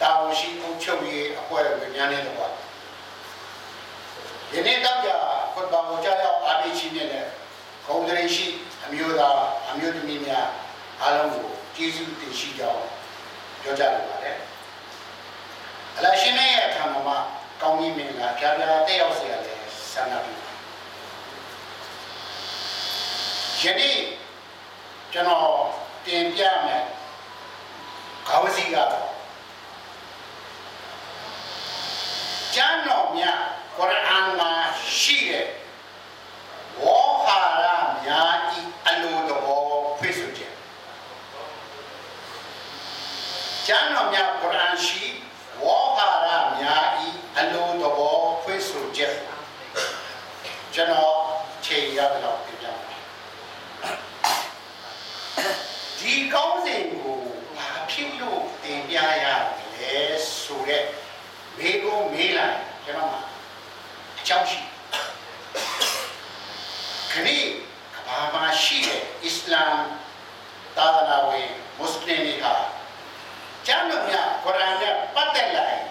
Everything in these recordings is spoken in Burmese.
တာဝန်ရှိမှုချုပ်ရေးအဖွဲ့ဝင်များနဲ့တော့ယနေ့တော့ကြာခွန်တော်ကိုကြားရောက်အားပေးခြင်းနဲ့ဂုံတရေရှိအမျိုးသားအမျိုးသမီးများအားလုံးကိုကျေးဇူးတင်ရှိကြောင်းပြောကြားလိုပါတယ်။အလရှင်ရဲ့အခမ်းအနားကောင်းကြီးမင်္ဂလာကြားပြတက်ရောက်စေရလဲဆန္ဒပြုယနေ့ကျွန်တော်တင်ပြမယ်ခေါင်းစည်းကတော့ ကျမ်းတော်များကုရ်အာန်မှာရှိတဲ့ဝေါ်ဟာရများဤအလိုတော်ဖိတ်ဆိုချက်ကျမ်းတော်များ ကျွန်တော်မှာအကြောင်းရှိခရီးကဘာမှာရှိတဲ့အစ္စလာမ်သာသနာဝင်မွတ်စလင်တွေဟာကျမ်းတော်များကုရ်အာန်နဲ့ပတ်သက်လာရင်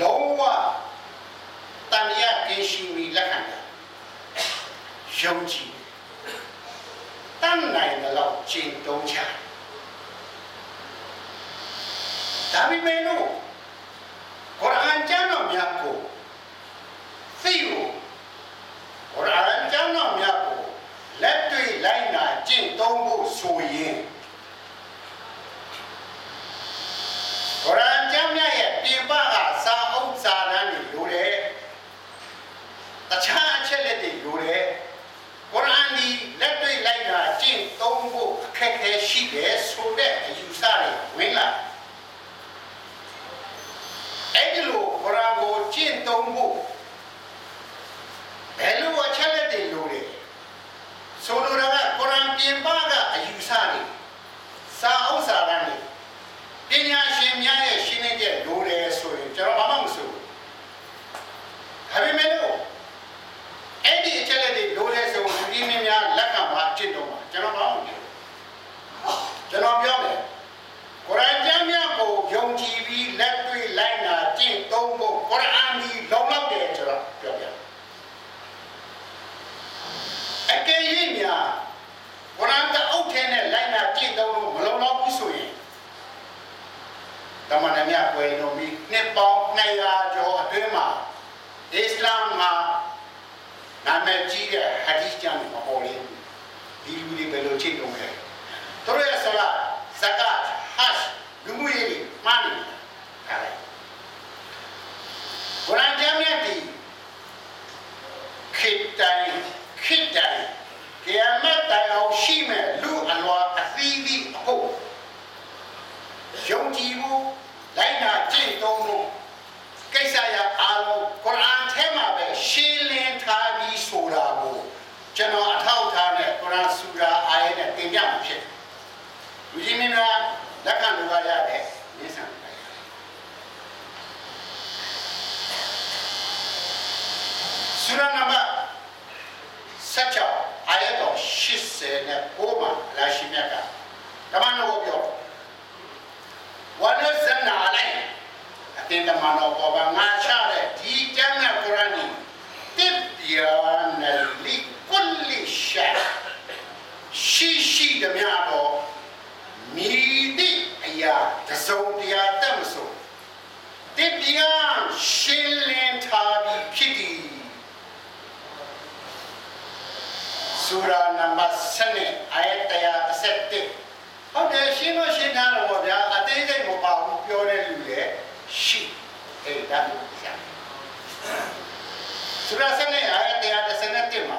လုံးဝတန်ရာကင်းရှိပြီးလက်ခံတာယုံကြည်တန်နိုင်တယ်လို့ကျင့်သုံးချဒါပေမဲ့လို့ ယုံကြည်လုံးခဲ့တို့ရဲ့ဆလာဇကာ ဝါနဇနာလိုက်အတင်းတမန်တော်ပေါ်ပါငါချတဲ့ဒီကျမ်းနဲ့ကုရ်အာန်ကြီးတစ်ပြာနလီကုလီရှာရှိရှိတမန်တော်မိတိအရာတစုံတရာတတ်မဆိုတစ်ပြာရှင်းလင်းထားပြီးဖြစ်သည်ဆူရာနံပါတ်7အယတ်131ဟုတ်တယ်ရှင်းလို့ရှင်းထားတော့ဗျာအသေးစိတ် အောင်ပြောတဲ့လူလည်းရှိအဲ့ဒါမျိုးပြရဆိုရစနေအားရတရားတစ်စက်နဲ့တင်ပါ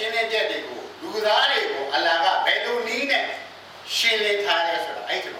ရှင်းလင်းချက်တွေကိုလူသားတွေကိုအလာကဘယ်လိုနည်းနဲ့ရှင်းလင်းထားလဲဆိုတာအဲ့ကျွန်တော်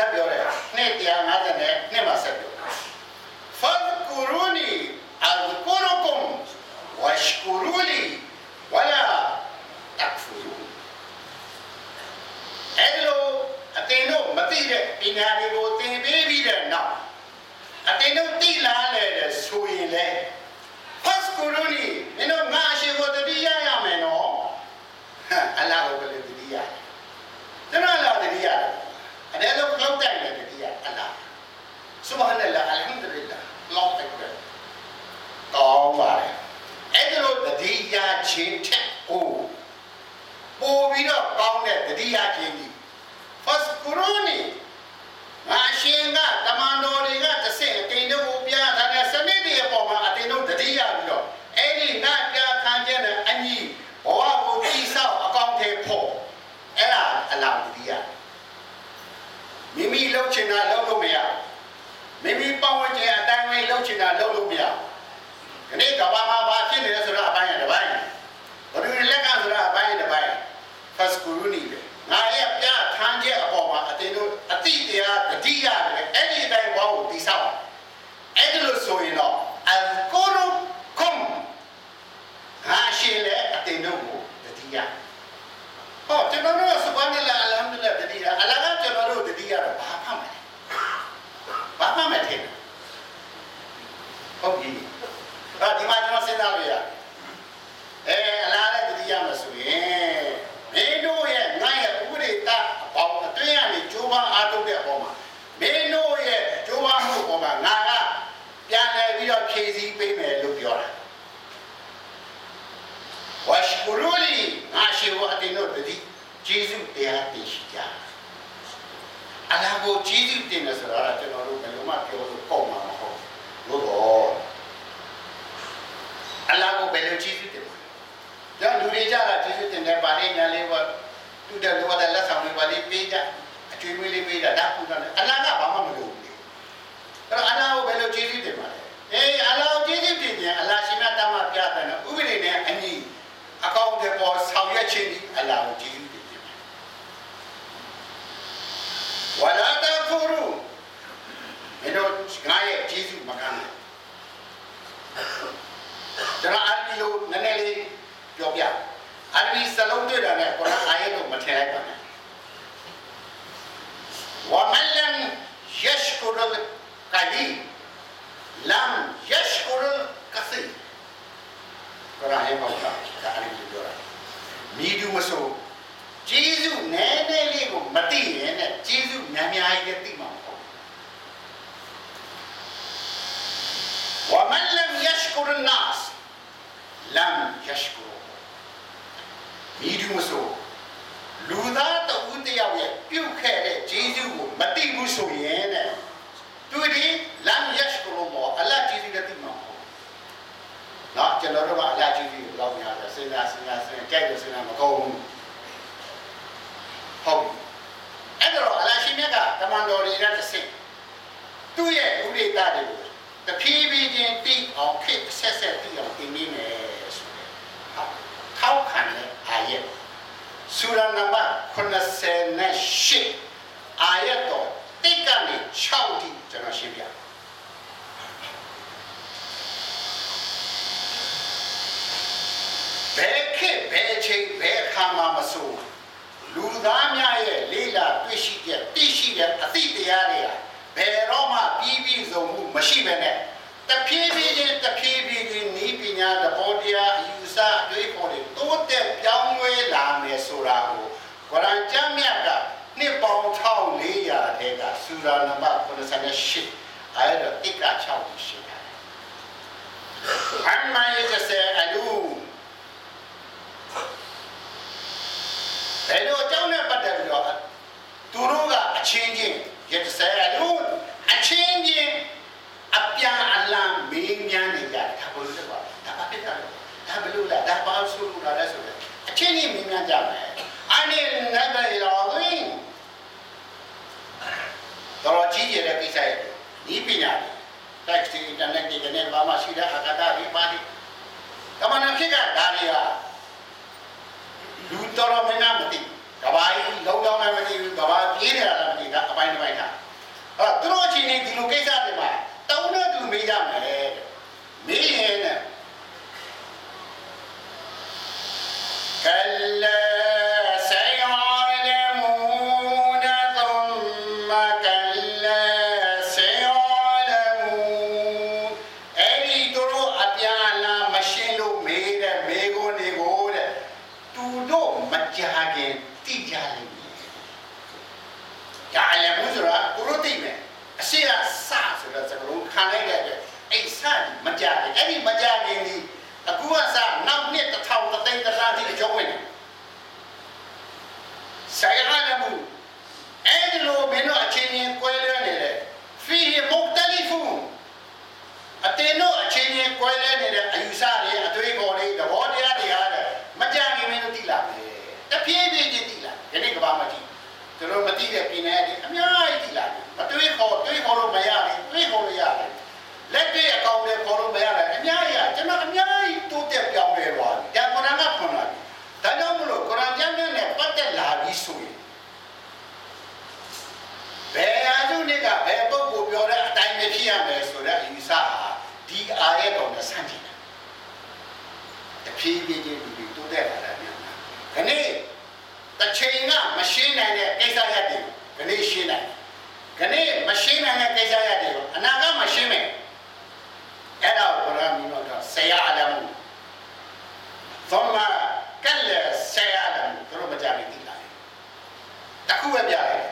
ဆက်ပြောတယ်နှစ်150နဲ့နှစ်မှာဆက်ပြောဖန်ကူရူနီအလ်ကူရကွမ်ဝရှကူရူလီဝလာတက်ဖူရူအဲ့လိုအတင်တို့မသိတဲ့ပညာတွေကိုသင်ပေးပြီးတဲ့နောက်အတင်တို့သိလားလဲဆိုရင်လဲဖတ်ကူရူနီမင်းတို့ငါ ဆုဘဟာနလာအလ်ဟမ်ဒူလ illah လောက်အက်ဘာကောင်းပါလေအဲ့ဒီလိုတတိယချင်းထက်ကိုပို့ပြီးတော့ကောင်းတဲ့တတိယချင်းကြီး first ကူရိုနီငါရှင်ကတမန်တော်တွေကတဆင့်အတင်တို့ကိုပြထားတဲ့စနစ်တွေအပေါ်မှာအတင်တို့တတိယပြီးတော့အဲ့ဒီငါပြခံချက်နဲ့အညီဘဝကိုကြီးဆောက်အကောင့်ထဲဖို့အဲ့ဒါအလားတတိယမိမိလှုပ်ချင်တာလှုပ် ကျွန်တော်တို့ဆူဘာနီလာအလဟမ်ဒူလတတိယအလကားကျွန်တော်တို့တတိယတော့ဘာမှမလဲဘာမှမထင်ဟုတ်ပြီအဲ့ဒီမှာကျွန်တော်စဉ်းစားလို့ရတယ်အဲအလားနဲ့တတိယမှာဆိုရင်မင်းတို့ရဲ့ငါရဲ့ဥပဒေတအပေါင်းအတွင်းကနေကြိုးပမ်းအားထုတ်တဲ့အပေါ်မှာမင်းတို့ရဲ့ကြိုးပမ်းမှုအပေါ်မှာငါကပြန်လည်ပြီးတော့ဖြည့်ဆည်းပေးမယ်လို့ပြောတာဝါရှ်ကူရူလီငါရှိဝအတင်တို့တတိဂျေဇု တရားတည်ရှိကြအလားကိုဂျေဇုတင်တယ်ဆိုတာကျွန်တော်တို့ဘယ်လိုမှပြောလို့ပေါ့မှာမဟုတ်ဘူးလို့အလားကိုဘယ်လိုဂျေဇုတင်ကြောင့်လူတွေကြတာကျေးဇူးတင်တယ်ပါဠိညာလေးပေါ့တူတဲ့လူကလက်ဆောင်လေးပါဠိပေးကြအကျွေးမွေးလေးပေးကြဒါကုသတယ်အလ္လာဟ်ကဘာမှမလုပ်ဘူးအဲ့တော့အလ္လာဟ်ကိုဘယ်လိုကျေးဇူးတင်ပါလဲအေးအလ္လာဟ်ကျေးဇူးတင်ရင်အလ္လာဟ်ရှင်မြတ်တမပြတယ်နော်ဥပဒေနဲ့အညီအကောင့်တွေပေါ်ဆောင်ရွက်ခြင်းဒီအလ္လာဟ်ကိုကျေးဇူးတင်တယ် ဝလာတဖူရူမင်းတို့ငါရဲ့ကျေးဇူးမကမ်းဘူးကျွန်တော်အရဘီလိုနည်းနည်းလေးပြောပြအရဘီစလုံးတွေ့တာနဲ့ကုရ်အာန်အာယတ်ကိုမထည့်လိုက်ပါနဲ့ဝမလန်ယရှ်ကူရ်ကလီလမ်ယရှ်ကူရ်ကစီကုရ်အာန်ရဲ့ပေါ့တာဒါအရဘီပြောတာမိဒူမဆိုဂျေဇုနည်းနည်းလေးကိုမသိရင်နဲ့ဂျေဇုများများကြီးသိမှာမဟုတ် ومن لم يشكر الناس لم يشكر မိဒီမဆိုလူသားတဦးတယောက်ရဲ့ပြုတ်ခဲ့တဲ့ဂျေဇုကိုမသိဘူးဆိုရင်တဲ့သူဒီလမ်ယရှ်ကရမောအလ္လာဟ်ဂျေဇုကတိမှာဟုတ်နော်ကျွန်တော်တို့ကအလ္လာဟ်ဂျေဇုကိုလောက်များတယ်စဉ်းစားစဉ်းစားစဉ်းစားကြိုက်လို့စဉ်းစားမကုန်ဘူးဟုတ်အဲ့တော့အလ္လာဟ်ရှင်မြတ်ကတမန်တော်တွေနဲ့တစ်ဆင့်သူ့ရဲ့ဥဒေတာတွေကို တဖြည်းဖြည်းချင်းတိအောင်ခစ်ဆက်ဆက်တိအောင်သင်နေမယ်ဆိုတဲ့ဟုတ်ထောက်ခံတဲ့အာယတ်ဆူရာနံပါတ်98အာယတ်တော်တိတ်ကနေ6တိကျွန်တော်ရှင်းပြဘယ်ခေတ်ဘယ်အချိန်ဘယ်အခါမှမဆိုလူသားများရဲ့လေးလာတွေ့ရှိတဲ့သိရှိတဲ့အသည့်တရားတွေဟာ ဘယ်တော့မှပြီးပြီးဆုံးမှုမရှိဘဲနဲ့တဖြည်းဖြည်းချင်းတဖြည်းဖြည်းချင်းဤပညာသဘောတရားအယူဆအတွေးခေါ်တွေတိုးတက်ပြောင်းလဲလာမယ်ဆိုတာကိုကုရ်အာန်ကျမ်းမြတ်ကနှစ်ပေါင်း1400ထဲကစူရာနံပါတ်98အဲ့ဒါတိက6ရှိတယ်။အမှန်ရဲ့စေအလူဘယ်လိုအကြောင်းနဲ့ပတ်သက်ပြီးတော့သူတို့ကအချင်းချင်းယက်ဆဲအလူအချင်းချင်းအပြန်အလှန်မေးမြန်းနေကြတယ်ဒါဘယ်လိုလဲပါဒါဘာဖြစ်တာလဲဒါဘယ်လိုလဲဒါဘာဆိုလို့လဲဆိုတော့အ ချင်းချင်းမေးမြန်းကြမယ်အနေနဲ့ဘယ်လိုလဲတော့ကြီးရတဲ့ကိစ္စရဲ့ဒီပညာတက် internet တွေနဲ့ဘာမှရှိတဲ့အကတာတွေပါဒီကမနာဖြစ်ကဒါတွေကလူတော်တော်များများမသိကဘာကြီးလုံးလုံးလည်းမသိဘူးကဘာပြေးနေတာလည်းမသိဒါအပိုင်းတစ်ပိုင်းထားအဲ့တော့သူတို့အချင်းချင်းဒီလိုကိစ္စတွေမှာတုံးတဲ့သူမေးကြမယ်မေးရ င် ကွဲလဲနေတဲ့အယူဆတွေအတွေးခေါ်တွေသဘောတရားတွေအားလည်းမကြံခင်မင်းတို့သိလာမယ်တပြေးပြေးချင်းသိလာယနေ့ကဘာမှကြည့်ကျွန်တော်မသိတဲ့ပြည်နယ်တွေအများကြီးသိလာတယ်အတွေးခေါ်တွေးခေါ်လို့မရဘူးတွေးခေါ်လို့ရတယ်လက်တွေ့အကောင်တွေခေါ်လို့မရတယ်အများကြီးကျွန်တော်အများကြီးတိုးတက်ပြောင်းလဲသွားတယ်ဒါကုရ်အာန်ကဖွင့်လာတယ်ဒါကြောင့်မလို့ကုရ်အာန်ကျမ်းနဲ့ပတ်သက်လာပြီးဆိုရင်ဘယ်အမှုနဲ့ကဘယ်ပုဂ္ဂိုလ်ပြောတဲ့အတိုင်းပဲဖြစ်ရမယ်ဆိုတဲ့အယူဆဟာ အာရဲ့ပုံနဲ့ဆန့်ကျင်တာအဖြည်းဖြည်းချင်းလူတွေတိုးတက်လာတာပြန်တာဒီနေ့တစ်ချိန်ကမရှင်းနိုင်တဲ့ကိစ္စရပ်တွေဒီနေ့ရှင်းနိုင်ဒီနေ့မရှင်းနိုင်တဲ့ကိစ္စရပ်တွေကိုအနာဂတ်မှာရှင်းမယ်အဲ့ဒါကိုဘုရားမိတော်ကဆရာအလမ်သုံးမှာကက်လက်ဆရာအလမ်တို့မကြမိသီးလာတယ်တခုပဲပြရတယ်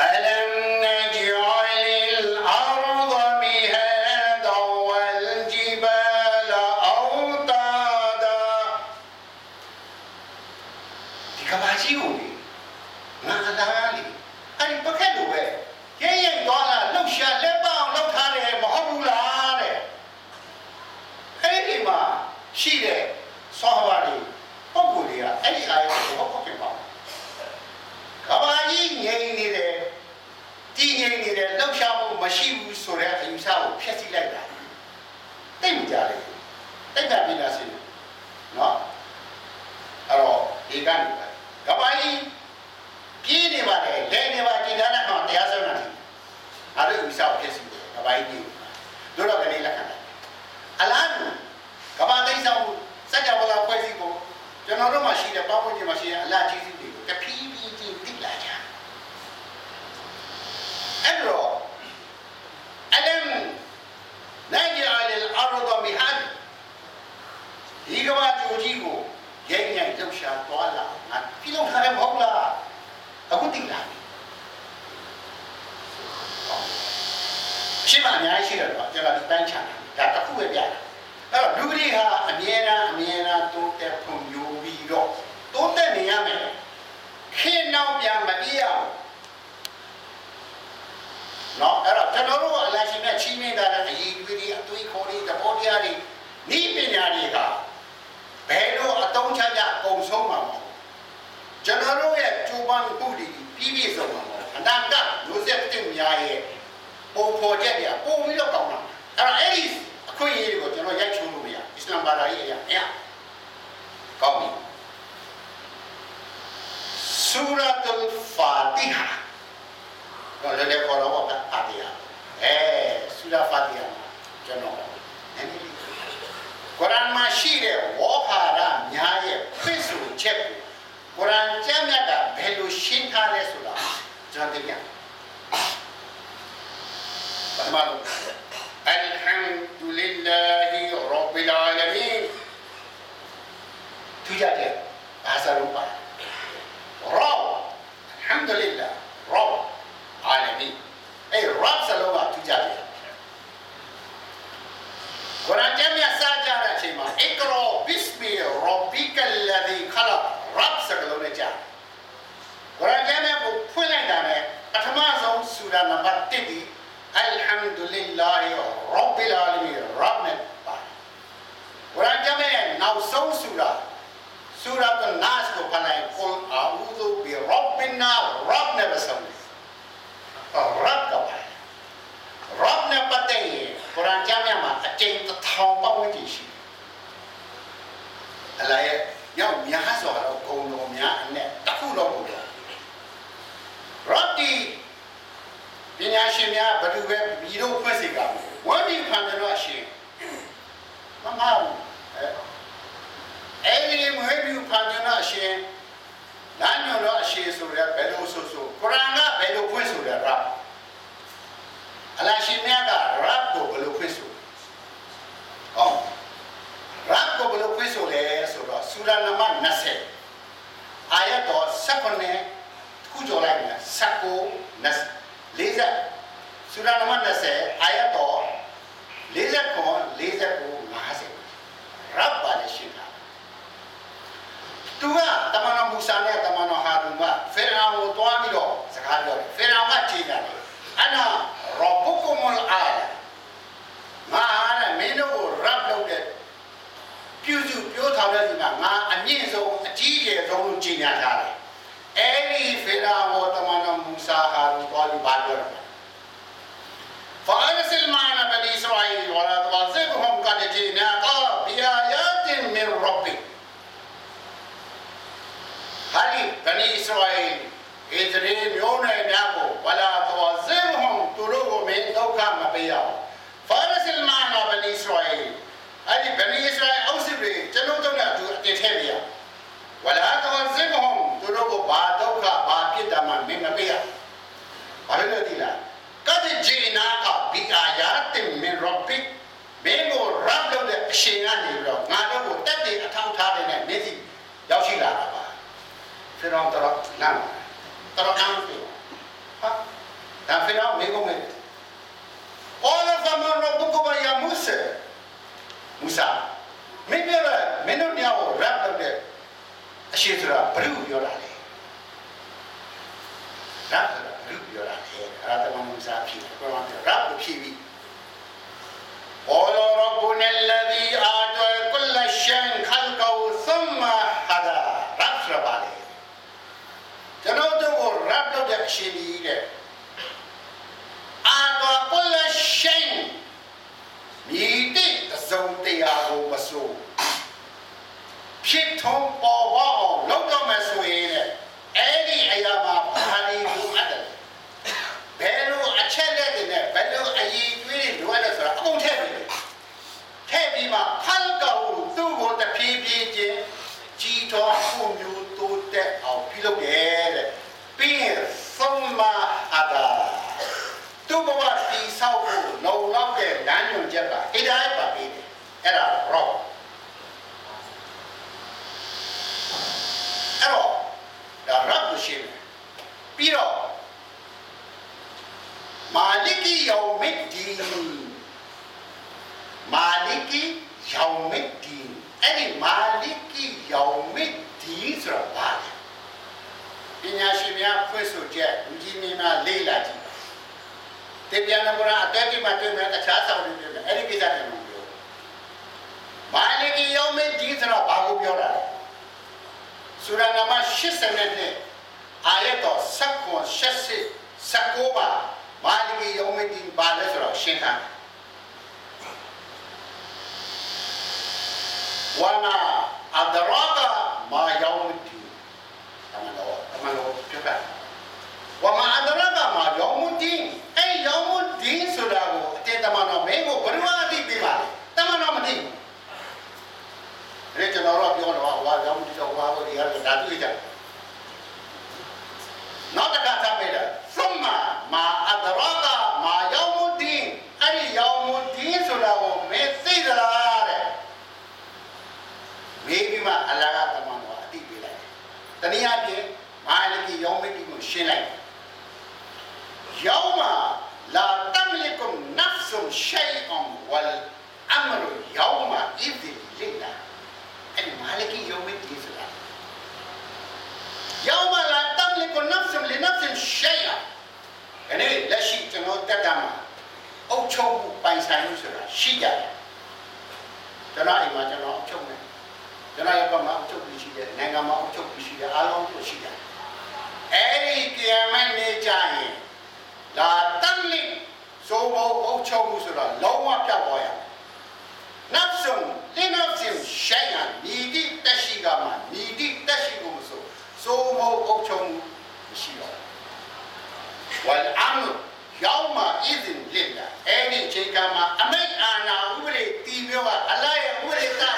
အလမ် မှုမရှိဘူးဆိုတဲ့အယူဆကိုဖျက်ဆီးလိုက်တာတိတ်မကြလေတိတ်တာပြလာစီနော်အဲ့တော့ဒီကနေပဲကဘာကြီးပြေးနေပါတယ်လဲနေပါကြည်သားတဲ့ကောင်တရားဆုံးတာအဲ့ဒါဥစ္စာကိုဖျက်ဆီးတယ်ကဘာကြီးပြေးတို့တော့ကနေလက်ခံတယ်အလားတူကဘာသိဆောင်စัจ java လာဖွဲ့စည်းဖို့ကျွန်တော်တို့မှာရှိတဲ့ပတ်ဝန်းကျင်မှာရှိတဲ့အလားကြီးစုတွေကိုတဖြည်းဖြည်းချင်းသိလာကြအဲ့တော့အလမ်နိုင်ရအလ်အရဒမီဟန် ဒီကဘာဂျူကြီးကိုရိုက်ညိုက်လှုပ်ရှားသွားလာငါပြုလုပ်ထားတယ်မဟုတ်လားအခုသိလာပြီရှိမှအများကြီးရှိတယ်တော့ကျွန်တော်ဒီပန်းချတာဒါတစ်ခုပဲပြတာအဲ့တော့လူတွေဟာအမြဲတမ်းအမြဲတမ်းတိုးတက်ဖွံ့ဖြိုးပြီးတော့တိုးတက်နေရမယ်ခေတ်နောက်ပြန်မပြေးအောင်နော်အဲ့တော့ကျွန်တော်တို့အလရှင်နဲ့ချင်းနေတာတဲ့အရေးတွေးတွေအတွေးခေါ်တွေသဘောတရားတွေဤပညာတွေက ဘယ်လိုအတုံးချကြပုံဆုံးမှာမဟုတ်ကျွန်တော်တို့ရဲ့ကျူပန်းမှုတွေပြီးပြည့်စုံမှာမဟုတ်အနာဂတ်လူဆက်တင်များရဲ့ပုံဖော်ချက်တွေပုံပြီးတော့ကောင်းတာအဲ့တော့အဲ့ဒီအခွင့်အရေးတွေကိုကျွန်တော်ရိုက်ချိုးလို့မရအစ္စလာမ်ဘာသာရေးအရာမရကောင်းပြီဆူရတ်အလ်ဖာတီဟာတော့လည်းခေါ်တော့ဖာတီဟာအဲဆူရာဖာတီဟာကျွန်တော်နည်းနည်းလေး ကုရ်အာန်မှာရှိတဲ့ဝေါ်ဟာရများရဲ့ပြည့်စုံချက်ကိုကုရ်အာန်ကျမ်းမြတ်ကဘယ်လိုရှင်းထားလဲဆိုတာကျွန်တော်သိရတယ်ပထမဆုံး الحمد لله رب العالمين သူကြတယ်ဘာသာလို့ပါရော الحمد لله رب العالمين အဲ့ rab စလုံးကသူကြတယ်ကုရ်အာန်ကျမ်းမြတ် ် စာကြတဲ့အချိန်မှာ iqra bismi rabbika alladhi khalaq rab စလုံးနဲ့ကြားကုရ်အာန်ကျမ်းမြတ်ကိုဖွင့်လိုက်တာနဲ့ပထမဆုံးဆူရာနံပါတ်1ဒီ alhamdulillah rabbil alamin rab နဲ့ပါတယ်ကုရ်အာန်ကျမ်းမြတ်နောက်ဆုံးဆူရာဆူရာတ်နာစ်ကိုဖတ်လိုက် qul a'udhu bi rabbin nas rab နဲ့ပဲဆုံးတယ် rab ကပါတယ် rab နဲ့ပတ်သက်ရင်ကုရ်အာန်ကျမ်းမြတ်မှာအကျဉ်းတစ်ထောင်ပတ်ဝန်းကျင်ရှိတယ် အလားရဲ့ရောက်များစွာတော့ဂုံတော်များအနဲ့တစ်ခုတော့ဘုရား rab ဒီပညာရှင်များဘယ်သူပဲပြီးတော့ဖွင့်စေကဝမ်းဒီဖန်တယ်တော့အရှင်မမဘူးအဲအဲ့ဒီမွေးပြီးဖန်တယ်တော့အရှင်လမ်းညွန်တော့အရှင်ဆိုရဘယ်လိုဆိုဆိုကုရ်အာန်ကဘယ်လိုဖွင့်ဆိုရ rab အလရှိမြတ်က rab ကိုဘယ်လိုဖွင့်ဆိုဟော rab ကိုဘယ်လိုဖွင့်ဆိုလဲဆိုတော့ဆူရာနံပါတ်20အာယတ်တော်19ခုကြော်လိုက်မယ်19 40ဆူ ရာနံပါတ်20အာယတ်တော်40ခွန်49 50 rab ပါလေရှိတာသူကတမန်တော်မူဆာနဲ့တမန်တော်ဟာဒူကဖေရာကိုတွားပြီးတော့စကားပြောတယ်ဖေရာကကြည်တယ်အနာရဘုကုမလ်အာလငါနဲ့မင်းတို့ကိုရပ်လုပ်တဲ့ပြုစုပြောထားတဲ့ဒီမှာငါအမြင့်ဆုံးအကြီးအကျယ်ဆုံးလို့ကြီးညာထားတယ်အဲ့ဒီဖေရာကိုတမန်တော်မူဆာဟာဒူတွားပြီးဘာပြောတယ် فأرسل معنا بني إسرائيل ولا تعذبهم قد جئناك بآيات من ربك ဟာဒီဘနီအစ္စရာအီဣသရေမျိုးနယ်များကိုဝလာတော်ဇေဟွန်သူတို့ကိုမင်းတို့ ပေးရအောင်ဖာရစလမာနာဘနီစရိုင်အဲ့ဒီဘနီစရိုင်အုပ်စုတွေကျွန်တော်တို့နဲ့အတူအတင်ထည့်ပြရဝလာတော်ဇင်ဟွန်သူတို့ကိုဘာဒုက္ခဘာပြစ်ဒဏ်မှမင်းမပေးရဘာလို့လဲဒီလားကတိဂျီနာကဘီအာယာ တင်မင်ရဘ်မင်းကိုရပ်လို့တဲ့အရှင်ကနေပြီးတော့ငါတို့ကိုတက်တည်အထောက်ထားတဲ့နဲ့မျက်စိရောက်ရှိလာတာပါဖီရောင်းတော်လမ်းတော်ကံပြီဟာဒါဖီရောင်းမေကုန်မယ် All of them are Rabbukum ya Musa Musa မင်းပြောတယ်မင်းတို့ညောင်းကို rap လုပ်တဲ့အရှိဆိုတာဘယ်လိုပြောတာလဲ rap ဆိုတာဘယ်လိုပြောတာလဲအဲ့ဒါတမန်မူစာဖြေတယ်ဘယ်မှာပြော rap ကိုဖြေပြီး قال ربنا الذي أعطى كل شيء خلقه ثم هدى رب رب عليه ကျွန်တော်တို့ကိုရပ်လို့တဲ့အရှင်ကြီးတဲ့အာတော်ကုလရှိန်မြည်တဲ့အစုံတရားကိုမဆိုဖြစ်ထုံးပေါ်ပေါအောင်လုပ်တော့မယ်ဆိုရင် ကုန်ထည့်ပြီးထည့်ပြီးမှဖန်ကောင်သူ့ကိုတဖြည်းဖြည်းချင်းကြီးထွားမှုမျိုးတိုးတက်အောင်ပြုလုပ်တယ်တဲ့ပြီးရင်သုံးမအတာသူ့ဘဝတိဆောက်ဖို့လုံလောက်တဲ့လမ်းညွှန်ချက်ကဟိဒါယတ်ပါပေးတယ်အဲ့ဒါရောအဲ့တော့ဒါရတ်ကိုရှင်းတယ်ပြီးတော့မာလီကီယောမစ်ဒီ မာလီကီယောမစ်ဒီအဲ့ဒီမာလီကီယောမစ်ဒီဆိုတာဘာလဲပညာရှင်များဖွင့်ဆိုချက်လူကြီးမင်းများလေ့လာကြည့်တေပြန်နမရာအတက်တိမှာတွေ့မယ်တခြားဆောင်တွေတွေ့မယ်အဲ့ဒီကိစ္စတွေမပြောမာလီကီယောမစ်ဒီဆိုတာဘာကိုပြောတာလဲဆူရာနမ80နဲ့အာယတ်တော်7 80 19ပါမာလီကီယောမစ်ဒီဘာလဲဆိုတော့ရှင်းထားဝနာအဒရာကမာယောမစ်ဒီတ မန်တော်တမန်တော်ပြောတာဝမာအဒရာကမာယောမစ်ဒီအဲ့ယောမစ်ဒီဆိုတာကိုအတင်းတမန်တော်မင်းကိုဘယ်လိုအသိပေးပါလဲတမန်တော်မသိဘူးဒါကျွန်တော်တို့ပြောတော့ဟောယောမစ်ဒီတော့ဟောဒီဟာဒါတွေ့ကြနောက်တစ်ခါထပ်ပေးတယ်သုံးမာမာအဒရာကမာယောမစ်ဒီအဲ့ဒီယောမစ်ဒီဆိုတာကိုမင်းသိသလားတဲ့မေးပြီးမှအလကားတမန်တော်အသိပေးလိုက် တနည်းအားဖြင့်မာလကီယောမိတ်ကိုရှင်းလိုက်ယောမလာတမ်လီကွန်နဖ်ဆုရှိုင်အွန်ဝလ်အမရယောမအီဒီလီလာအဲ့ဒီမာလကီယောမိတ်ဒီဆိုတာယောမလာတမ်လီကွန်နဖ်ဆုလီနဖ်ဆုရှိုင်အဲ့ဒီလက်ရှိကျွန်တော်တက်တာမှာအုတ်ချုပ်ပိုင်ဆိုင်လို့ဆိုတာရှိကြတယ်ကျွန်တော်အိမ်မှာကျွန်တော်အုတ်ချုပ်နေ ကျွန်တော်ရဲ့ဘက်မှာအချုပ်ပြီးရှိတယ်နိုင်ငံမှာအချုပ်ပြီးရှိတယ်အားလုံးကိုရှိတယ်အဲ့ဒီကီယမတ်နေကြရင်လာတန်လိဆိုဘအုပ်ချုပ်မှုဆိုတာလုံးဝပြောက်သွားရမယ်နတ်ဆုံလင်းနတ်ဆုံရှိုင်ရမိတိတက်ရှိကမှမိတိတက်ရှိကိုမဆိုဆိုဘအုပ်ချုပ်မှုမရှိတော့ဝလ်အမ်ယောမအီဇင်လင်လာအဲ့ဒီအချိန်ကမှအမိတ်အာနာဥပဒေတီမျိုးကအလရဲ့ဥပဒေကတစ်ခုတည်းပဲ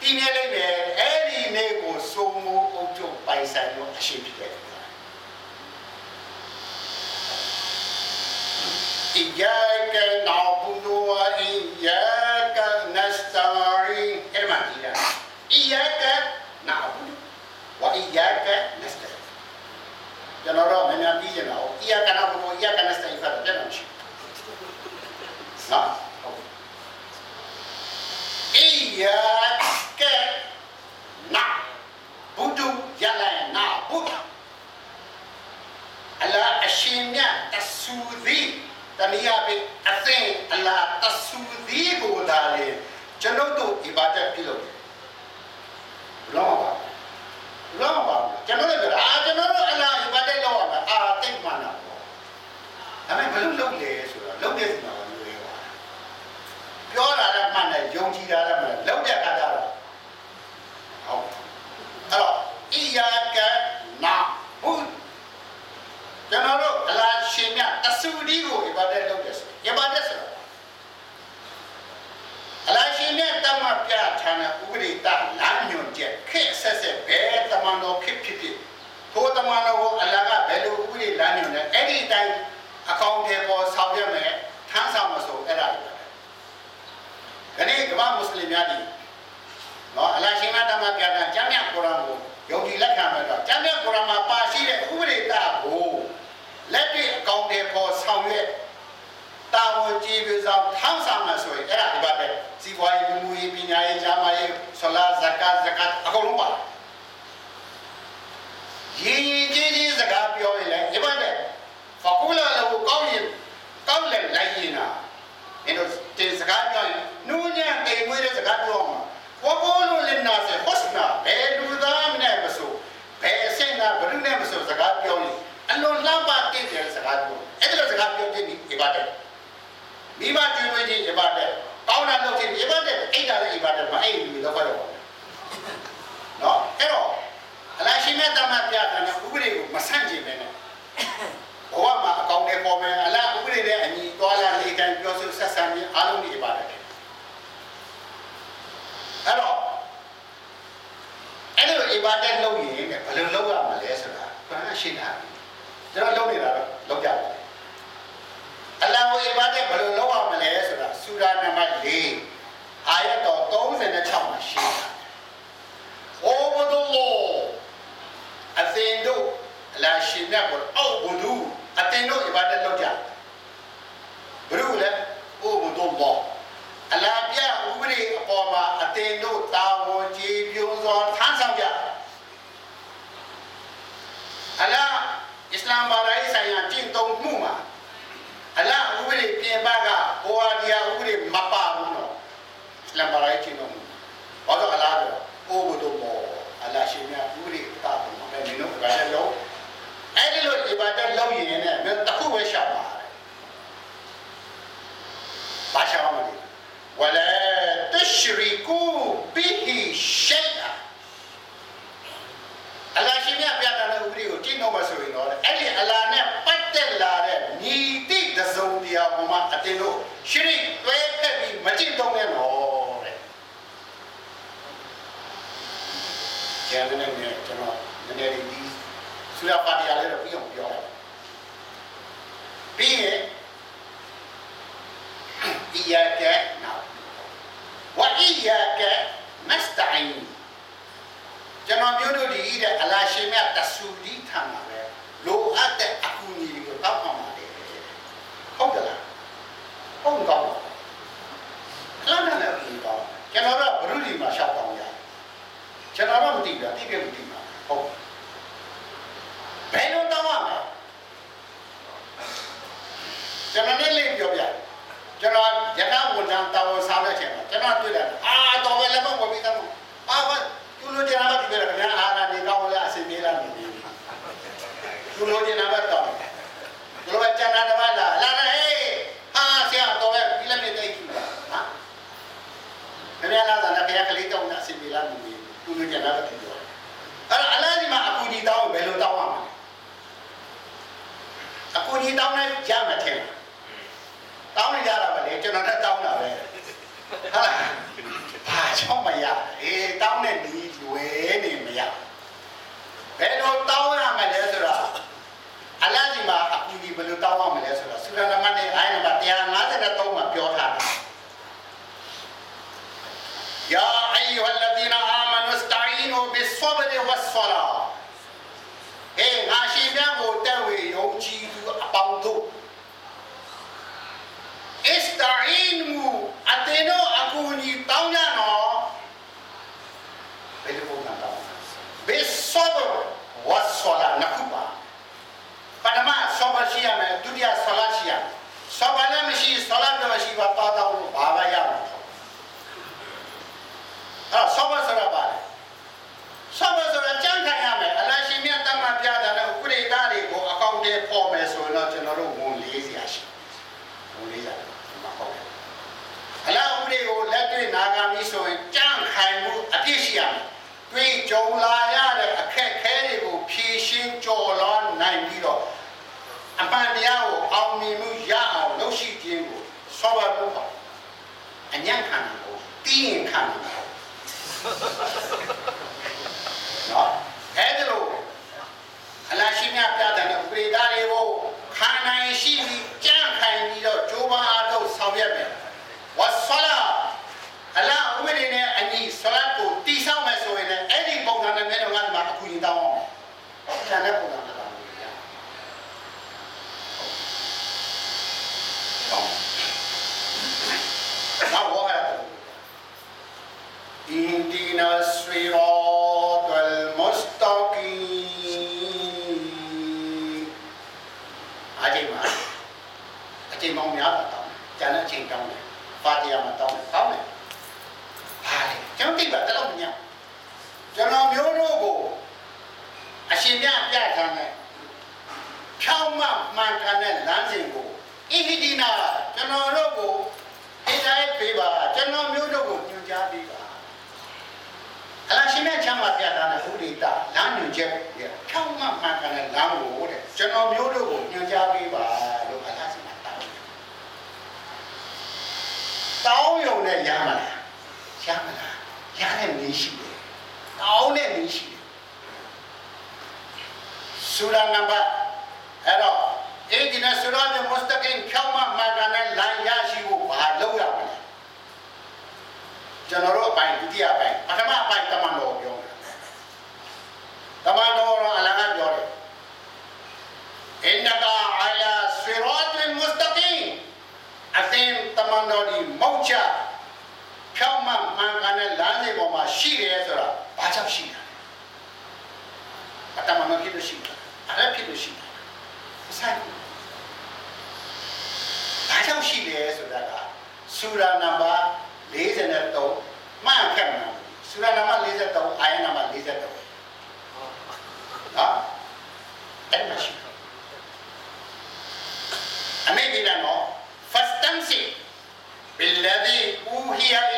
တီမြဲလိုက်မယ်အဲ့ဒီနေ့ကိုစိုးမိုးအုပ်ချုပ်ပိုင်ဆိုင်လို့အရှိဖြစ်တယ် إياك نعبد وإياك نستعين كلمة جديدة إياك نعبد وإياك نستعين ကျွန်တော်တို့မြန်မြန်ပြီးကြတော့ إياك نعبد وإياك نستعين ဖတ်တယ်နော်ရှိနော် إياك نعبد يلا نعبد အလာအရှင်မြတ်တ ဆူသည်တနည်းအားဖြင့်အသင်အလာတဆူသည်ကိုသာလေကျွန်ုပ်တို့ဒီဘာတက်ပြုလုပ်တယ်လောပါလောပါကျွန်တော်လည်းအာကျွန်တော်တို့အလာဒီဘာတက်လောက်ရမှာအာတိတ်မှန်တာပေါ့ဒါပေမဲ့ဘယ်လိုလုပ်လဲဆိုတော့လုပ်တဲ့စီမှာလွယ်ပါပြောတာလည်းမှန်တယ်ယုံကြည်တာလည်းမှန်တယ်လုပ်တဲ့အခါကျတော့ဟုတ်အဲ့တော့ဣယာကနာဘုကျွန်တော်တို့အလားရှင်မြတ်တဆူဒီကို ibadat လုပ်တယ်ဆို မန်တော်ကိုအလ္လာဟ်ကဘယ်လိုဥပဒေလမ်းညွှန်လဲအဲ့ဒီအတိုင်းအကောင့်တွေပေါ်ဆောင်ရမယ်ထမ်းဆောင်မဆိုအဲ့ဒါတွေပဲခဏကမ္ဘာမွတ်စလင်များဒီနော်အလ္လာဟ်ရှင်မတမပြတာကျမ်းမြတ်ကုရ်အာန်ကိုယုံကြည်လက်ခံမယ်တော့ကျမ်းမြတ်ကုရ်အာန်မှာပါရှိတဲ့ဥပဒေတာကိုလက်တွေ့အကောင့်တွေပေါ်ဆောင်ရွက်တာဝန်ကြည်ပြဆောင်ထမ်းဆောင်မှဆိုရင်အဲ့ဒါဒီပါပဲစီပွားရေးလူမှုရေးပညာရေးဂျာမာရေးဆလာဇကတ်ဇကတ်အကုန်လုံးပါတယ်ရင်းရင်းကြီးကြီးစကားပြောရင်လည်းဒီမှာနဲ့ဖကူလာလို့ကောင်းရင်ကောင်းလည်းလိုက်ရင်နာအဲ့တော့ဒီစကားပြောရင်နူးညံ့တိမ်မွေးတဲ့စကားပြောမှာဝဘောလို့လင်းနာစေဟော့စနာဘယ်လူသားမနဲ့မဆိုဘယ်အဆင့်ကဘယ်သူနဲ့မဆိုစကားပြောရင်အလွန်လှပတင့်တဲ့စကားပြောအဲ့ဒါစကားပြောတဲ့ဒီအဘာတဲ့မိမကျွေးမွေးခြင်းအဘာတဲ့ကောင်းတာလုပ်ခြင်းအဘာတဲ့အိတ်တာလည်းအဘာတဲ့မအဲ့ဒီလိုတော့တော့နော်အဲ့တော့အလားရှိ မဲ့တမတ်ပြတဲ့ဥပဒေကိုမဆန့်ကျင်ပဲနဲ့ဘဝမှာအကောင့်တွေပေါ်မယ်အလားဥပဒေနဲ့အညီသွားလာနေတိုင်းပြောဆိုဆက်ဆံခြင်းအားလုံးဒီအပါတယ်အဲ့တော့အဲ့လိုအဘာတဲ့လုပ်ရင်ဘယ်လိုလုပ်ရမလဲဆိုတာဘာရှိတာကျွန်တော်လုပ်နေတာတော့လုပ်ကြပါအလ္လာဟ်အဘာတဲ့ဘယ်လိုလုပ်ရမလဲဆိုတာဆူရာနံပါတ်၄အာယတ်တော်36မှာရှိတာ Obudullah အသင်တို့အလာရှင်မြတ်ကိုအောက်ဘူဒူအသင်တို့အဘာဒတ်လုပ်ကြဘယ်လိုလဲအိုဘူဒူဘောအလာပြဥပဒေအပေါ်မှာအသင်တို့တာဝန်ကြီးပြုံးစွာထမ်းဆောင်ကြအလာ အစ္စလာမ်ဘာသာရေးဆိုင်ရာကျင့်သုံးမှုမှာအလာဥပဒေပြင်ပကဘဝတရားဥပဒေမပါဘူးနော်အစ္စလာမ်ဘာသာရေးကျင့်သုံးမှုဘာလို့အလာတော့အိုဘူဒူဘောအလာရှင်မြတ်ဥပဒေတာပေါ်မှာမင်းတို့ဘာလဲလို့အဲ့ဒီလိုဒီဘာတက်လောက်ရင်လည်းမင်းတစ်ခုပဲရှာပါတယ်ဘာရှာမလဲဝလာတရှရီကူဘီဟီရှိအာအလာရှိမြပြတာတဲ့ဥပဒေကိုကျင့်တော့မှဆိုရင်တော့အဲ့ဒီအလာနဲ့ပတ်သက်လာတဲ့ညီတိတစုံတရားပေါ်မှာအတ င်တို့ရှရိတွဲဖက်ပြီးမကြည့်တော့နဲ့တော့တဲ့ကျန်တဲ့နေ့ကျွန်တော်နည်းနည်းဒီဆူရပါတီရလေးတော့ပြီးအောင်ပြောပြီးရင်ဒီရကနော်ဝိယကမစတိုင်ကျွန်တော်မျိုးတို့ဒီအလာရှင်မြတ်တဆူဒီထံမှာပဲလိုအပ်တဲ့အကူအညီ ဟုတ်ကောင်းပါခဏနဲ့လည်းပြီးပါကျွန်တော်တို့ဘုရုဒီမှာရှောက်ပေါင်းရတယ်ကျွန်တော်တော့မသိဘူးတိကျမသိပါဟုတ်ဘယ်လိုတောင်းရမလဲကျွန်တော်လည်းလေးပြောပြကျွန်တော်ရဟဝန်ထမ်းတာဝန်ဆောင်တဲ့ချိန်မှာကျွန်တော်တွေ့တယ်အာတော်ပဲလည်းမဝင်ပြီးသားအာဘာသူလိုချင်တာပဲဒီကရခင်ဗျာအာနာဒီကောင်းလဲအစီပြေးလာနေပြီသူလိုချင်တာပဲတော့သူလိုချင်တာတော့လာလာဟေးဟာဆရာတော်ပဲပြီးလည်းမသိဘူးဟာခင်ဗျာလာတာလည်းခင်ဗျာကလေး တောင်းတာအစီပြေးလာနေပြီသူလိုချင်တာပဲပြောအဲ့တော့အလားဒီမှာအကူကြီးတောင်းဘယ်လိုတောင်းရမလဲအကူကြီးတောင်းလိုက်ရမှာထင်တယ်တောင်းနေကြတာပဲလေကျွန်တော်လည်းတောင်းတာပဲဟာဘာချောင်းမရအေးတောင်းတဲ့ဒီလွယ်နေမရဘယ်လိုတောင်းရမလဲဆိုတော့အလတ်ဒီမှာအကူဒီဘယ်လိုတောင်းရမလဲဆိုတော့ဆူရနမတ်နဲ့အိုင်းနံပါတ်153မှာပြောထားတာယာ အယုဟ်လဒီနာအာမနူစတိုင်နူဘစ်ဆဘရဝတ်ဆလာအေးငါရှင်မြတ်ကိုတက်ဝေယုံကြည်သူအပေါင်းတို့ ista'inu ateno akuni taunya no bele ko na tau be sabr wa sala nakuba padama sabr siya me dunia salat siya sabala me shi salat me shi wa ta ta wo ba ba ya ma ah sabr sara ba sabr sara ကြံ့ခံရမယ်အလားရှင်မြတ်တမန်ပြတာနဲ့ဥပဒေသားတွေကိုအကောင့်ထဲပေါ်မယ်ဆိုရင်တော့ကျွန်တော်တို့ဝန်လေးစရာရှိဝန်လေးရတယ်မဟုတ်ဘူးအလားဥပဒေကိုလက်တွေ့နာဂာမီဆိုရင်ကြံ့ခိုင်မှုအပြည့်ရှိရမယ်တွေ့ကြုံလာရတဲ့အခက်ခဲတွေကိုဖြေရှင်းကျော်လွှားနိုင်ပြီးတော့အပန်တရားကိုအောင်မြင်မှုရအောင်လုပ်ရှိခြင်းကိုဆောပါလို့ပါအညံ့ခံ နော်အဲ့ဒါလို့အလရှိမြပြတဲ့ပရိသတ်တွေကိုခန္ဓာရင်ရှိပြီးကြံ့ခိုင်ပြီးတော့ကြိုးပမ်းအားထုတ်ဆောင်ရွက်မယ်ဝဆလာအလဥပဒေနဲ့အညီဆလတ်ကိုတိဆောက်မယ်ဆိုရင်လည်းအဲ့ဒီပုံစံနဲ့ငါတို့ကအခုရင်တောင်းအောင်ဆလတ်ကို اهدنا الصراط المستقيم အချိန်မှာအချိန်မောင်းများတာတောင်းကျန်တဲ့အချိန်တောင်းတယ်ဖာတရားမှာတောင်းတယ်ဟောင်းတယ်ဟာလေကျွန်တော်တိပါတလောက်မညာကျွန်တော်မျိုးတို့ကိုအရှင်မြတ်ပြထားတယ်ဖြောင်းမှမှန်ကန်တဲ့လမ်းစဉ်ကိုအဟိဒီနာကျွန်တော်တို့ကို မဲ့ချမ်းသာပြတာနဲ့ဥဒိတာလမ်းညွှန်ချက်ရဲ့ဖြောင်းမှမှန်ကန်တဲ့လမ်းကိုတဲ့ကျွန်တော်မျိုးတို့ကိုညွှန်ကြားပေးပါလို့အလားရှိမှတောင်းတောင်းရုံနဲ့ရမလားရမလားရတဲ့နည်းရှိတယ်တောင်းတဲ့နည်းရှိတယ်ဆူရာနံပါတ်အဲ့တော့အဲ့ဒီနဲ့ဆူရာတဲ့မုစတကင်ဖြောင်းမှမှန်ကန်တဲ့လမ်းရရှိဖို့ဘာလုပ်ရမလဲကျွန်တော်တို့အပိုင်းဒုတိယပိုင်းပထမအပိုင်းတမန်တော်ပြော တယ်တမန်တော်ကအလံကပြောတယ်အင်နကာအလာဆီရာတ်မုစတကင်အသင်တမန်တော်ဒီမောက်ချဖြောင်းမှမှန်ကန်တဲ့လမ်းစဉ်ပေါ်မှာရှိတယ်ဆိုတာဘာကြောင့်ရှိတာလဲအတမန်တော်ဖြစ်လို့ရှိတာအဲ့ဖြစ်လို့ရှိတာဆိုင်ဘာကြောင့်ရှိလဲဆိုတာကဆူရာနံပါတ်43မှန်ခက်မှာဆူရာနံပါတ်43အာယနံပါတ်43りましょう。アメディラのファスタンシー、ビラディ・ウヒア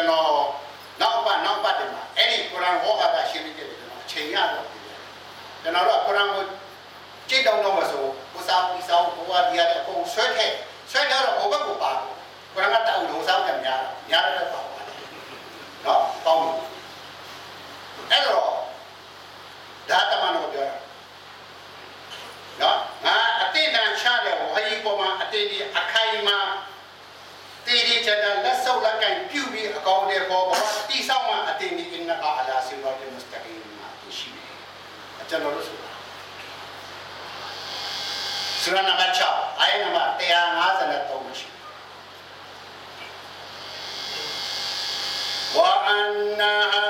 ကျွန်တော်နောက်ပတ်နောက်ပတ်တယ်မှာအဲ့ဒီကုရ်အာန်ဟောတာရှင်းပြတယ်ကျွန်တော်အချိန်ရတော့ကျွန်တော်တို့ကုရ်အာန်ကိုကြည့်တော့တော့မဆိုကိုစားပြီးစားကိုဝါဒီရတဲ့အကုန်ဆွဲထည့်ဆွဲထားတော့ဘုဘက်ကိုပါကုရ်အာန်ကတောက်လုံးစားတယ်များများတော့ပါနော်ပေါင်းအဲ့တော့ဒါတမန်တော်ပြောတာနော်ငါအတိတ်တန်ချတဲ့ဝဟီပေါ်မှာအတိတ်ဒီအခိုင်မှာတည်တည်ချာချာလက်ဆုပ်လက်ကင်ပြုပြီးအကောင်းတဲ့ပေါ်မှာတိဆောက်မှအတိတ်ဒီအင်နကာအလာဆီဝတ်မစတကီမှာရှိတယ်အ ကျွန်တော်တို့ဆိုတာဆရာနံပါတ်6အိုင်နံပါတ်153မရှိဝအန်နာ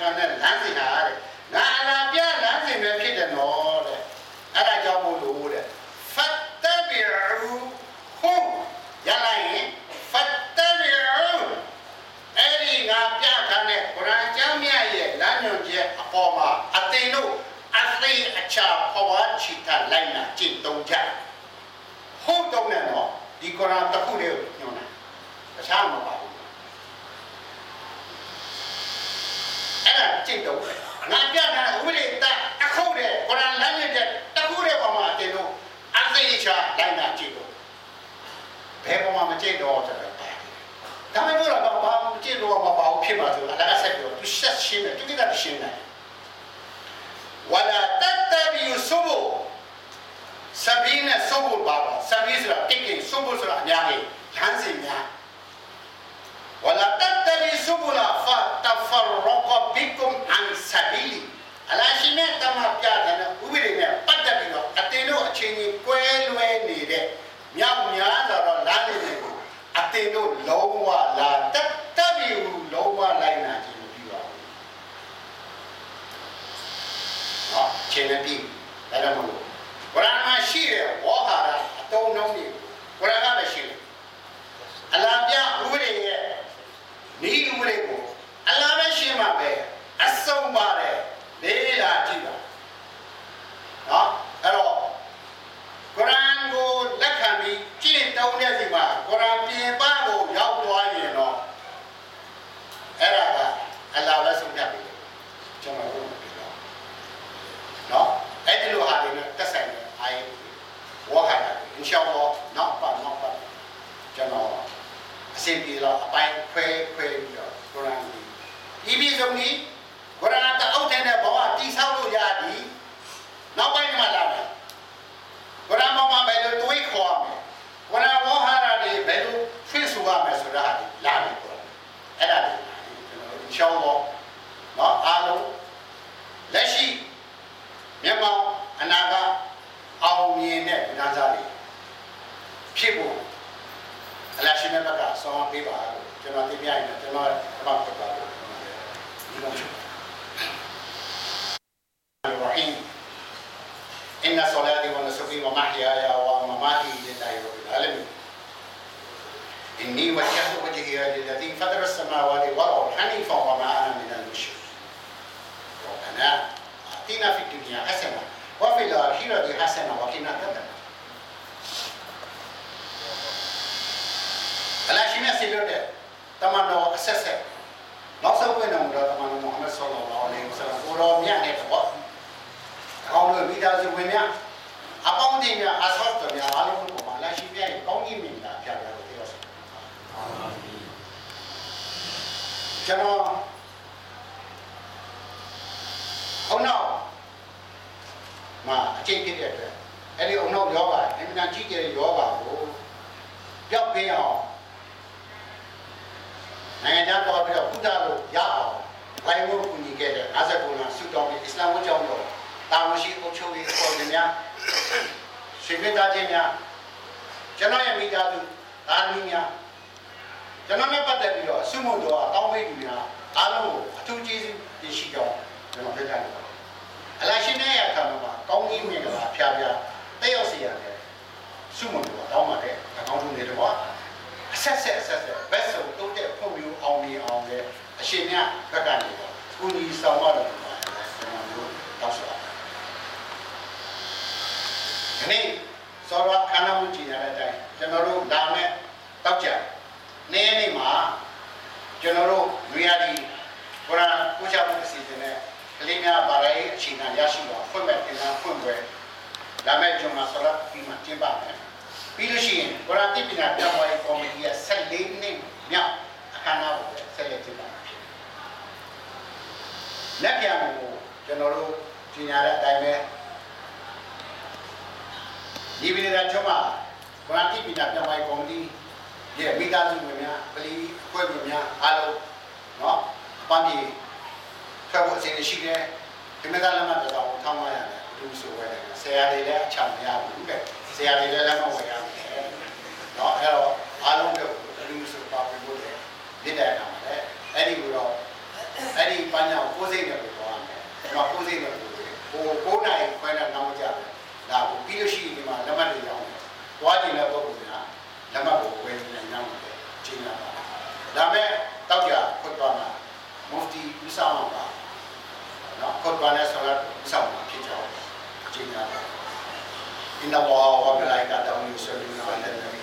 ကန်တဲ့လမ်းစဉ်ဟာတဲ့ငါအလားပြလမ်းစဉ်ပဲဖြစ်တယ်နော်တဲ့အဲ့ဒါကြောင့်မို့လို့တဲ့ fattabi'u hu ရလိုက်ရင် fattabi'u အဲ့ဒီငါပြထားတဲ့ကုရ်အာန်ကျမ်းမြတ်ရဲ့လမ်းညွှန်ချက်အပေါ်မှာအသိတို့အသိအချာပေါ်ဝချီတာလိုက်နာကျင့်သုံးကြဟုတ်တော့နဲ့တော့ဒီကုရ်အာန်တစ်ခုတည်းကိုညွှန်တာတခြားမပါဘူးအဲ့ဒါကျင့်သုံးငါပြထားတဲ့ဥပဒေတအခုတည်းကုရ်အာန်လမ်းညွှန်ချက်တစ်ခုတည်းပေါ်မှာအသိတို့အသိချာလိုက်နာကြည့်လို့ဘယ်ပေါ်မှာမကြည့်တော့ဆိုတော့ဒါမှမဟုတ်တော့ဘာမှမကြည့်တော့မပါဘူးဖြစ်မှာဆိုတော့အလကားဆက်ပြောသူဆက်ရှင်းတယ်သူကတည်းကရှင်းတယ်ဝလာတတဘီဆူဘူဆဘီနဲ့ဆူဘူဘာဆဘီဆိုတာတိတ်ကိဆူဘူဆိုတာအများကြီးလမ်းစဉ်များဝလာတတဘီဆူဘူလာဖာတဖရကဘီကုမ်အန်ဆဘီလီအလားရှိမဲ့တမပြတဲ့ဥပဒေနဲ့ပတ်သက်ပြီးတော့အတင်း ခြေနဲ့ပြီးဒါကြောင့်မလို့ကုရ်အာန်မှာရှိတဲ့ဝါဟာရအတုံးနှုံးတွေကုရ်အာန်ကပဲရှိတယ်အလာပြဥပဒေရဲ့ဤ ဥပဒေကိုအလာပဲရှင်းမှာပဲအဆုံးပါတယ် အလရှိမြတ်စီလို့တဲ့တမန်တော်အဆက်ဆက်နောက်ဆုံးဝင်တော်မူသောတမန်တော်မုဟမ္မဒ်ဆလ္လာလာဟ်အလိုင်းဝါဆလမ်ကိုတော်မြတ်နဲ့တော့ကောင်းလို့မိသားစုဝင်များအပေါင်းအသင်းများအဆော့တော်များအားလုံးကိုအလရှိမြတ်ရဲ့ကောင်းကြီးမြင်တာပြပြလို့ပြောဆိုအာမင်ကျွန်တော်အောင်နောက်မှာအကျင့်ဖြစ်တဲ့အတွက်အဲ့ဒီအောင်နောက်ယောဂအင်မတန်ကြီးကျယ်တဲ့ယောဂကိုပြောက်ပြအောင် နိုင်ငံခြားတော်ပြီးတော့ကုသလို့ရအောင်ဝိုင်းဝန်းကူညီခဲ့တဲ့59လဆုတောင်းပြီးအစ္စလာမ်ဝတ်ကြောင်းတော့တာဝန်ရှိအုပ်ချုပ်ရေးအဖွဲ့ဝင်များရှင်ပြသားချင်းများကျွန်တော်ရဲ့မိသားစုသားသမီးများကျွန်တော်နဲ့ပတ်သက်ပြီးတော့ဆုမွန်တော်အကောင်းမိတ်များအားလုံးကိုအထူးကျေးဇူးတင်ရှိကြောင်းကျွန်တော်ပြောကြတယ်အလရှင်ရဲ့အခါမှာကောင်းကြီးမြင်တာဖျားဖျားတက်ရောက်စီရတယ်ဆုမွန်တော်တောင်းပါတယ်အကောင်းဆုံးနေတော့အ ဆက်ဆက်အဆက်ဆက်ဘက်ဆုံးတိုးတဲ့ဖွံ့ဖြိုးအောင်မြင်အောင်လေအရှင်မြတ်ဘက်ကနေတော့ကုညီဆောင်ရတော့ကျွန်တော်တို့တောက်ဆိုတာဒီနေ့စောရခန္ဓာမှုကြည်ရတဲ့အတိုင်းကျွန်တော်တို့ဒါနဲ့တောက်ကြနေ့နေ့မှာကျွန်တော်တို့လူရည်ကုရ်အာန်ကိုချဖို့အစီအစဉ်နဲ့ကလေးများဗာရိုင်းအခြေခံရရှိတော့ဖွင့်မဲ့တင်တာဖွင့်ပွဲဒါမဲ့ကျွန်တော်ဆလတ်ပြီးမှကျင်းပမယ် ပြီးလို့ရှိရင်ကုရ်အာန်တိပညာပြောင်းလဲကော်မတီရဲ့14နှစ်မြောက်အခမ်းအနားကိုဆက်လက်ကျင်းပမှာဖြစ်တယ်။လက်ပြန်ကိုကျွန်တော်တို့ကြီးညာတဲ့အတိုင်းပဲဒီဗီဒီယိုချုံမှာကုရ်အာန်တိပညာပြောင်းလဲကော်မတီရဲ့မိသားစုဝင်များပလီအဖွဲ့ဝင်များအားလုံးနော်ပန်းကြီးဖက်ဖို့အစီအစဉ်ရှိတယ်ဒီမဲ့ကလည်းမတော်တော့ထောင်းရရတယ်သူဆိုဝဲတယ်ဆရာတွေလည်းအချမ်းမရဘူးတဲ့ဆရာတွေလည်းလက်မဝယ်ရ မယ်နော်အဲ့တော့အားလုံးတို့လူဆိုပါပြီးလို့လေဒီတဲ့အခါမှာလည်းအဲ့ဒီကိုတော့အဲ့ဒီပညာကိုကိုယ်စိတ်နဲ့ပြောရမယ်ကျွန်တော်ကိုယ်စိတ်နဲ့ပြောတယ်ဟိုကိုယ်နိုင်ခွဲတဲ့နောက်ကြတယ်ဒါကိုပြီးလို့ရှိရင်ဒီမှာလက်မှတ်တွေရောင်းတယ်တွားကျင်တဲ့ပုဂ္ဂိုလ်များလက်မှတ်ကိုဝယ်နေအောင်တယ်ချိန်လာပါဒါမဲ့တောက်ကြဖွတ်သွားမှာမူဖတီဦးဆောင်ပါနော်ဖွတ်သွားတဲ့ဆလာဦးဆောင်ပါဖြစ်ကြောင်းချိန်လာပါ إن الله وملائكته يصلون على النبي